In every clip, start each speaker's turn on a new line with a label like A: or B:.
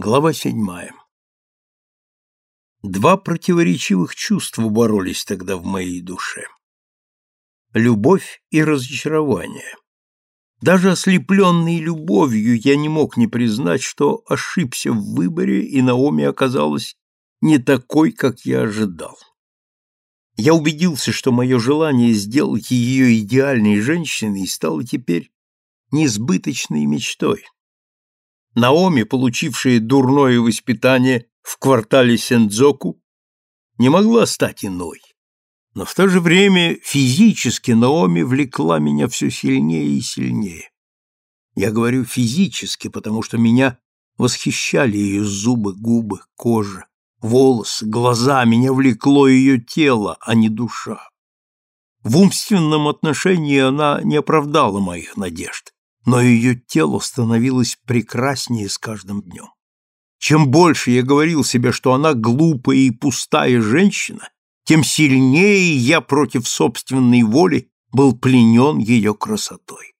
A: Глава седьмая. Два противоречивых чувства боролись тогда в моей душе. Любовь и разочарование. Даже ослепленный любовью я не мог не признать, что ошибся в выборе, и Наоми оказалась не такой, как я ожидал. Я убедился, что мое желание сделать ее идеальной женщиной стало теперь несбыточной мечтой. Наоми, получившая дурное воспитание в квартале Сендзоку, не могла стать иной. Но в то же время физически Наоми влекла меня все сильнее и сильнее. Я говорю физически, потому что меня восхищали ее зубы, губы, кожа, волосы, глаза, меня влекло ее тело, а не душа. В умственном отношении она не оправдала моих надежд но ее тело становилось прекраснее с каждым днем. Чем больше я говорил себе, что она глупая и пустая женщина, тем сильнее я против собственной воли был пленен ее красотой.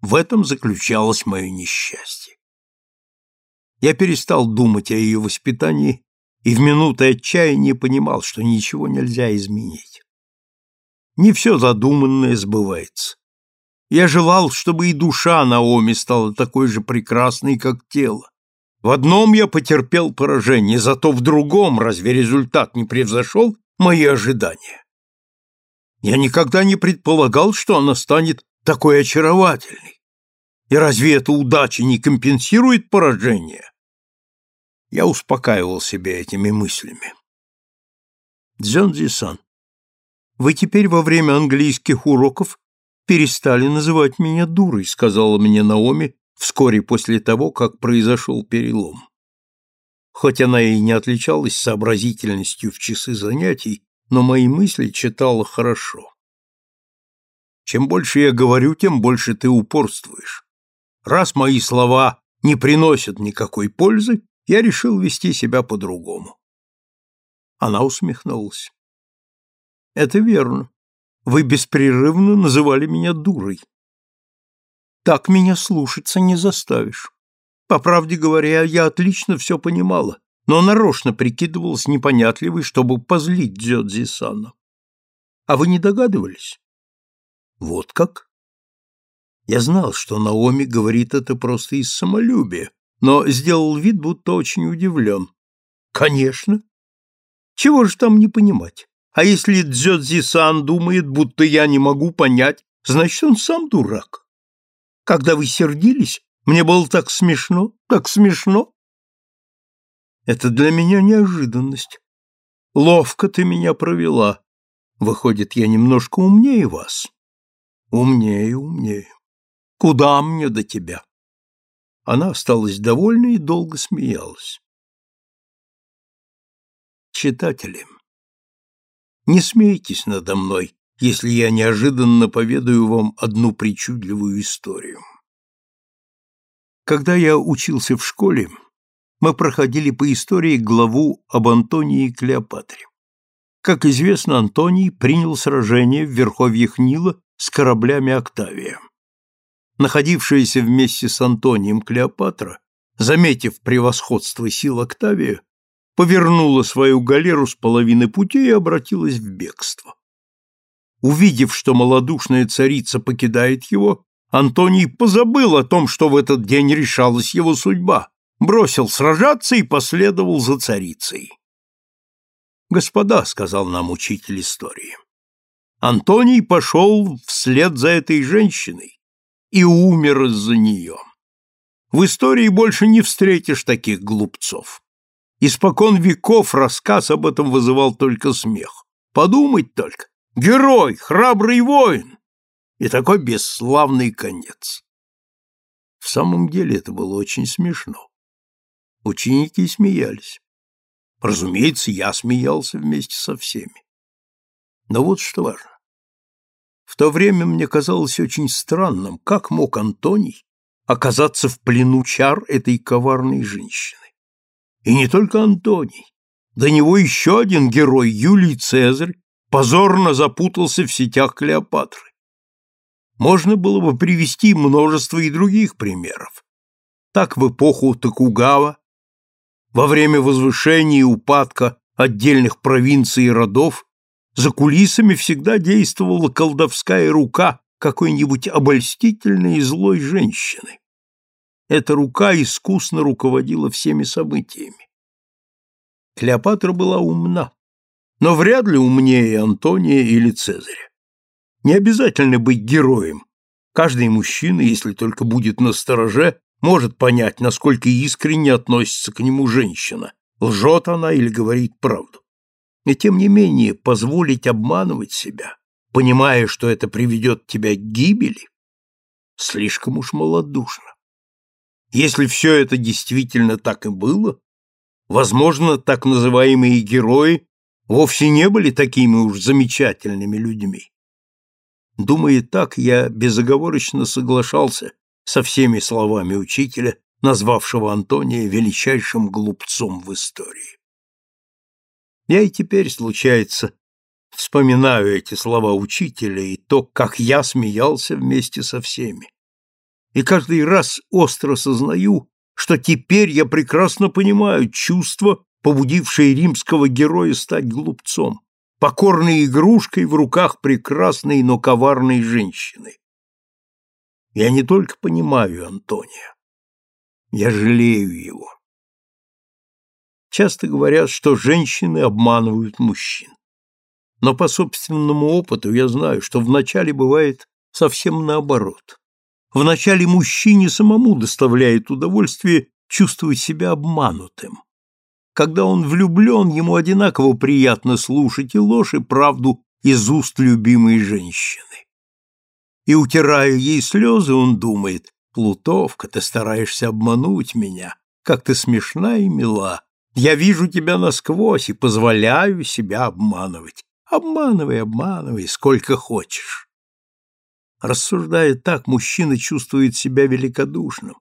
A: В этом заключалось мое несчастье. Я перестал думать о ее воспитании и в минуты отчаяния понимал, что ничего нельзя изменить. Не все задуманное сбывается. Я желал, чтобы и душа Наоми стала такой же прекрасной, как тело. В одном я потерпел поражение, зато в другом разве результат не превзошел мои ожидания? Я никогда не предполагал, что она станет такой очаровательной. И разве эта удача не компенсирует поражение? Я успокаивал себя этими мыслями. Дзёнзи-сан, вы теперь во время английских уроков перестали называть меня дурой, сказала мне Наоми вскоре после того, как произошел перелом. Хоть она и не отличалась сообразительностью в часы занятий, но мои мысли читала хорошо. Чем больше я говорю, тем больше ты упорствуешь. Раз мои слова не приносят никакой пользы, я решил вести себя по-другому. Она усмехнулась. Это верно. Вы беспрерывно называли меня дурой. Так меня слушаться не заставишь. По правде говоря, я отлично все понимала, но нарочно прикидывалась непонятливой, чтобы позлить Дзёдзи-сана. А вы не догадывались? Вот как? Я знал, что Наоми говорит это просто из самолюбия, но сделал вид, будто очень удивлен. Конечно. Чего же там не понимать? А если Дзёдзи-сан думает, будто я не могу понять, значит, он сам дурак. Когда вы сердились, мне было так смешно, так смешно. Это для меня неожиданность. Ловко ты меня провела. Выходит, я немножко умнее вас. Умнее, умнее. Куда мне до тебя? Она осталась довольна и долго смеялась. Читатели, не смейтесь надо мной, если я неожиданно поведаю вам одну причудливую историю. Когда я учился в школе, мы проходили по истории главу об Антонии Клеопатре. Как известно, Антоний принял сражение в верховьях Нила с кораблями Октавия. Находившаяся вместе с Антонием Клеопатра, заметив превосходство сил Октавия, повернула свою галеру с половины пути и обратилась в бегство. Увидев, что малодушная царица покидает его, Антоний позабыл о том, что в этот день решалась его судьба, бросил сражаться и последовал за царицей. «Господа», — сказал нам учитель истории, — Антоний пошел вслед за этой женщиной и умер из-за нее. В истории больше не встретишь таких глупцов. Испокон веков рассказ об этом вызывал только смех. Подумать только. Герой, храбрый воин. И такой бесславный конец. В самом деле это было очень смешно. Ученики смеялись. Разумеется, я смеялся вместе со всеми. Но вот что важно. В то время мне казалось очень странным, как мог Антоний оказаться в плену чар этой коварной женщины. И не только Антоний. До него еще один герой, Юлий Цезарь, позорно запутался в сетях Клеопатры. Можно было бы привести множество и других примеров. Так в эпоху Токугава во время возвышения и упадка отдельных провинций и родов за кулисами всегда действовала колдовская рука какой-нибудь обольстительной и злой женщины. Эта рука искусно руководила всеми событиями. Клеопатра была умна, но вряд ли умнее Антония или Цезаря. Не обязательно быть героем. Каждый мужчина, если только будет на стороже, может понять, насколько искренне относится к нему женщина, лжет она или говорит правду. И тем не менее позволить обманывать себя, понимая, что это приведет тебя к гибели, слишком уж малодушно. Если все это действительно так и было, возможно, так называемые герои вовсе не были такими уж замечательными людьми. Думая так, я безоговорочно соглашался со всеми словами учителя, назвавшего Антония величайшим глупцом в истории. Я и теперь, случается, вспоминаю эти слова учителя и то, как я смеялся вместе со всеми. И каждый раз остро сознаю, что теперь я прекрасно понимаю чувство, побудившее римского героя стать глупцом, покорной игрушкой в руках прекрасной, но коварной женщины. Я не только понимаю Антония, я жалею его. Часто говорят, что женщины обманывают мужчин. Но по собственному опыту я знаю, что вначале бывает совсем наоборот. Вначале мужчине самому доставляет удовольствие чувствовать себя обманутым. Когда он влюблен, ему одинаково приятно слушать и ложь, и правду из уст любимой женщины. И, утирая ей слезы, он думает, «Плутовка, ты стараешься обмануть меня, как ты смешна и мила. Я вижу тебя насквозь и позволяю себя обманывать. Обманывай, обманывай, сколько хочешь». Рассуждая так, мужчина чувствует себя великодушным.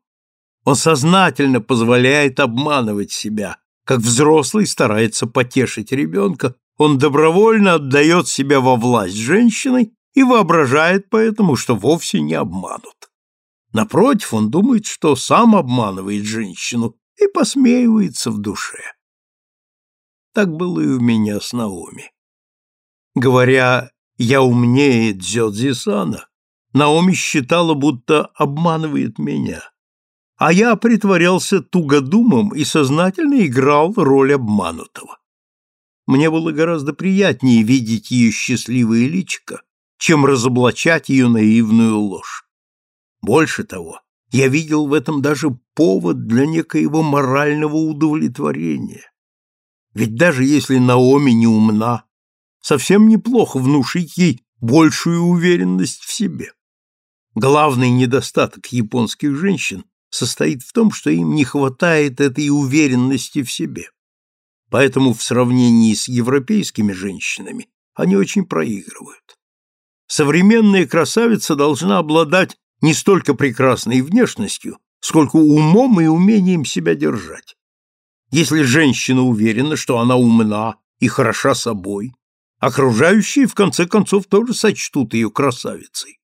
A: Он сознательно позволяет обманывать себя, как взрослый старается потешить ребенка, он добровольно отдает себя во власть женщины и воображает поэтому, что вовсе не обманут. Напротив, он думает, что сам обманывает женщину и посмеивается в душе. Так было и у меня с Наоми. Говоря «я умнее Дзёдзи-сана», Наоми считала, будто обманывает меня, а я притворялся тугодумом и сознательно играл роль обманутого. Мне было гораздо приятнее видеть ее счастливое личико, чем разоблачать ее наивную ложь. Больше того, я видел в этом даже повод для некоего морального удовлетворения. Ведь даже если Наоми не умна, совсем неплохо внушить ей большую уверенность в себе. Главный недостаток японских женщин состоит в том, что им не хватает этой уверенности в себе. Поэтому в сравнении с европейскими женщинами они очень проигрывают. Современная красавица должна обладать не столько прекрасной внешностью, сколько умом и умением себя держать. Если женщина уверена, что она умна и хороша собой, окружающие в конце концов тоже сочтут ее красавицей.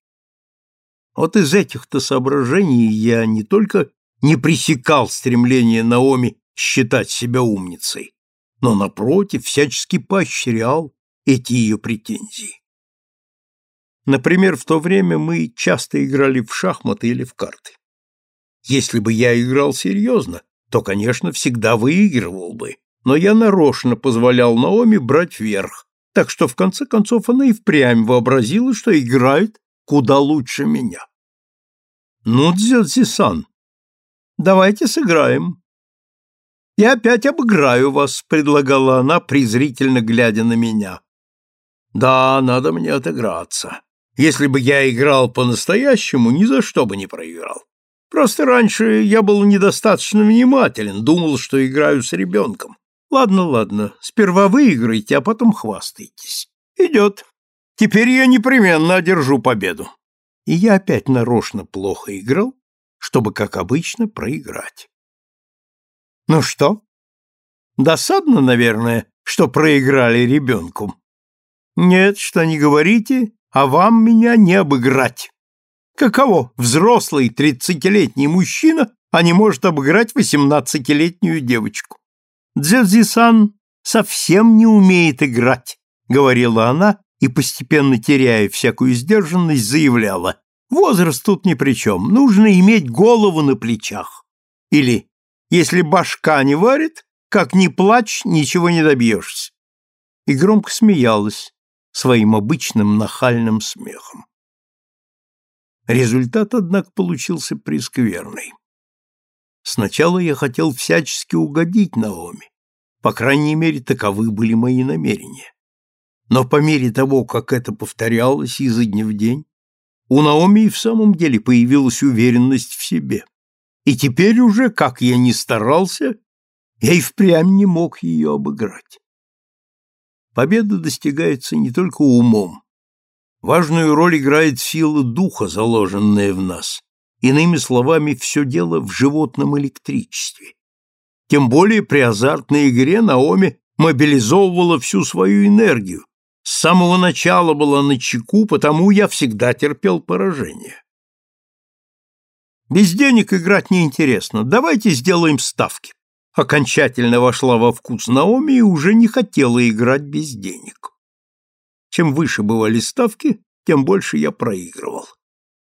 A: Вот из этих-то соображений я не только не пресекал стремление Наоми считать себя умницей, но, напротив, всячески поощрял эти ее претензии. Например, в то время мы часто играли в шахматы или в карты. Если бы я играл серьезно, то, конечно, всегда выигрывал бы, но я нарочно позволял Наоми брать верх, так что в конце концов она и впрямь вообразила, что играет куда лучше меня. «Ну, Дзёдзи-сан, давайте сыграем». «Я опять обыграю вас», — предлагала она, презрительно глядя на меня. «Да, надо мне отыграться. Если бы я играл по-настоящему, ни за что бы не проиграл. Просто раньше я был недостаточно внимателен, думал, что играю с ребенком. Ладно, ладно, сперва выиграйте, а потом хвастайтесь. Идет. Теперь я непременно одержу победу. И я опять нарочно плохо играл, чтобы, как обычно, проиграть. Ну что? Досадно, наверное, что проиграли ребенку. Нет, что не говорите, а вам меня не обыграть. Каково взрослый тридцатилетний мужчина, а не может обыграть восемнадцатилетнюю девочку? Дзюдзи-сан совсем не умеет играть, говорила она и, постепенно теряя всякую сдержанность, заявляла, возраст тут ни при чем, нужно иметь голову на плечах. Или, если башка не варит, как ни плачь, ничего не добьешься. И громко смеялась своим обычным нахальным смехом. Результат, однако, получился прескверный. Сначала я хотел всячески угодить Наоми. По крайней мере, таковы были мои намерения. Но по мере того, как это повторялось изо дня в день, у Наоми в самом деле появилась уверенность в себе. И теперь уже, как я ни старался, я и впрямь не мог ее обыграть. Победа достигается не только умом. Важную роль играет сила духа, заложенная в нас. Иными словами, все дело в животном электричестве. Тем более при азартной игре Наоми мобилизовывала всю свою энергию. С самого начала была на чеку, потому я всегда терпел поражение. Без денег играть неинтересно. Давайте сделаем ставки. Окончательно вошла во вкус Наоми и уже не хотела играть без денег. Чем выше бывали ставки, тем больше я проигрывал.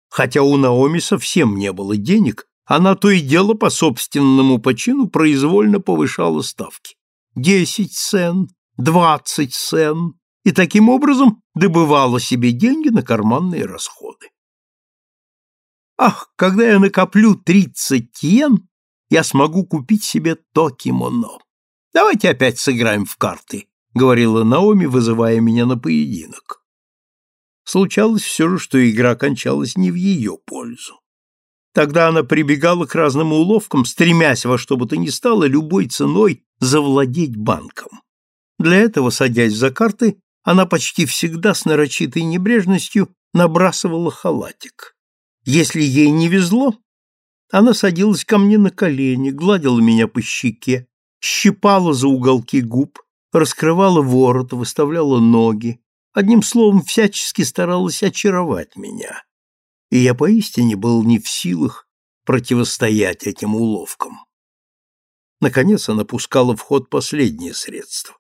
A: Хотя у Наоми совсем не было денег, она то и дело по собственному почину произвольно повышала ставки. Десять сен, двадцать сен, и таким образом добывала себе деньги на карманные расходы. Ах, когда я накоплю тридцать йен, я смогу купить себе то кимоно. Давайте опять сыграем в карты, говорила Наоми, вызывая меня на поединок. Случалось все же, что игра кончалась не в ее пользу. Тогда она прибегала к разным уловкам, стремясь во что бы то ни стало любой ценой завладеть банком. Для этого, садясь за карты, она почти всегда с нарочитой небрежностью набрасывала халатик. Если ей не везло, она садилась ко мне на колени, гладила меня по щеке, щипала за уголки губ, раскрывала ворот, выставляла ноги, одним словом, всячески старалась очаровать меня и я поистине был не в силах противостоять этим уловкам. Наконец она пускала в ход последнее средство.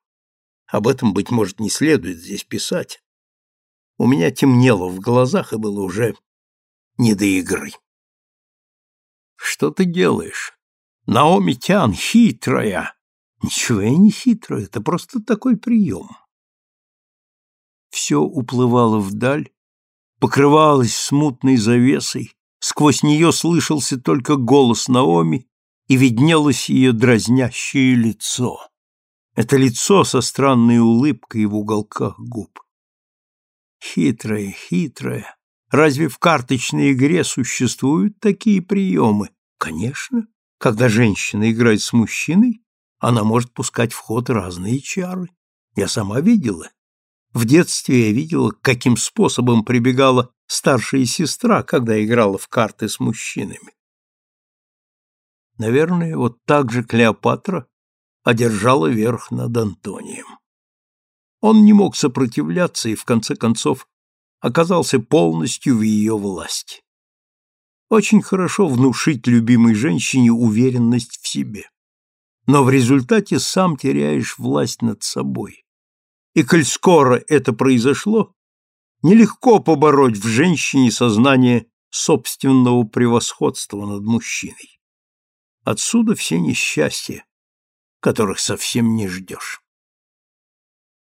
A: Об этом, быть может, не следует здесь писать. У меня темнело в глазах и было уже не до игры. «Что ты делаешь? Наоми Тян хитрая!» «Ничего я не хитрая, это просто такой прием». Все уплывало вдаль, покрывалась смутной завесой, сквозь нее слышался только голос Наоми и виднелось ее дразнящее лицо. Это лицо со странной улыбкой в уголках губ. Хитрое, хитрое. Разве в карточной игре существуют такие приемы? Конечно. Когда женщина играет с мужчиной, она может пускать в ход разные чары. Я сама видела. В детстве я видела, каким способом прибегала старшая сестра, когда играла в карты с мужчинами. Наверное, вот так же Клеопатра одержала верх над Антонием. Он не мог сопротивляться и, в конце концов, оказался полностью в ее власти. Очень хорошо внушить любимой женщине уверенность в себе. Но в результате сам теряешь власть над собой. И коль скоро это произошло, нелегко побороть в женщине сознание собственного превосходства над мужчиной. Отсюда все несчастья, которых совсем не ждешь.